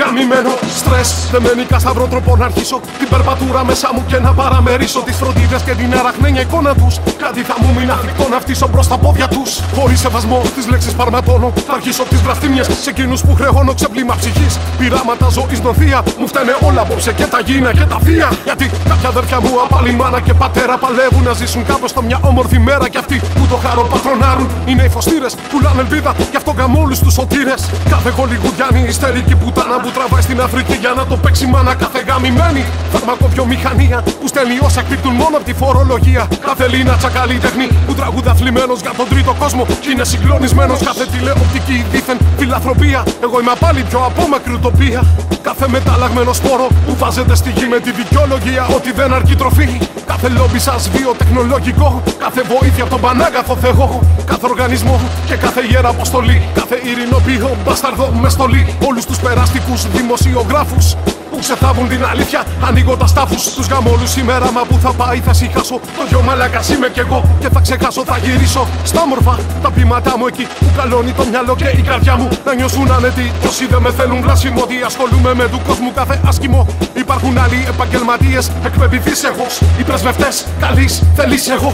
go. Γαμημένο Στρες, δεν μένει κασταυρό τρόπο να αρχίσω Την περπατούρα μέσα μου και να παραμερίσω Τις φροντίδες και την αραχνένια εικόνα τους. Κάτι θα μου μείνει αφικτό να φτύσω προ τα πόδια τους. Χωρίς σεβασμό στις λέξεις παρματώνω. Θα αρχίσω τις γραφτήμιε σε εκείνους που χρεώνω ξεπλήμα ψυχής. Πειράματα ζωής νοθεία μου φταίνε όλα απόψε και τα γίνα και τα θεία. Γιατί κάποια αδέρφια μου απάλι μάνα και πατέρα παλεύουν να ζήσουν κάπως στο μια όμορφη μέρα. Και αυτοί που το χαρό πατρονάρουν είναι οι φωστήρες. Πουλάνε ελπίδα γι' αυτό καμόλου τους σωτήρες. Κάθε γολιγουδιάνη ιστερική πουτάνα που τραβάει στην Αφρική για να το παίξει μάνα. Κάθε γαμημένη φαρμακοβιομηχανία που στέλνει όσα εκπίπτουν μόνο από τη φορολογία. Κάθε λίνα καλλιτέχνη που τραγούδα θλιμμένος για τον τρίτο κόσμο. Και είναι συγκλονισμένος κάθε τηλεοπτική δίθεν φιλαθροπία. Εγώ είμαι πάλι πιο απόμακρη ουτοπία. Κάθε μεταλλαγμένο σπόρο που βάζετε στη γη με τη δικαιολογία ότι δεν αρκεί τροφή. Κάθε λόμπι σας βιοτεχνολογικό. Κάθε βοήθεια από τον Πανάγαθο Θεό. Κάθε οργανισμό και κάθε ιερά αποστολή. Κάθε ειρηνοποιό μπασταρδό με στολή. Όλους τους περαστικούς δημοσιογράφους που ξεθάβουν την αλήθεια. Ανοίγω τα στάφου τους γαμόλου σήμερα. Μα που θα πάει θα συχάσω. Το γιο μαλάκα είμαι κι εγώ και θα ξεχάσω. Θα γυρίσω στα μορφά τα πείματά μου εκεί που καλώνει το μυαλό και η καρδιά μου. Να νιώσουν άνετοι. Κι όσοι δεν με θέλουν βλάσιμο, ότι ασχολούμαι με του κόσμου κάθε άσχημο. Υπάρχουν άλλοι επαγγελματίες εκπαιδευτή εγώ. Οι πρεσβευτές καλή θέλει εγώ.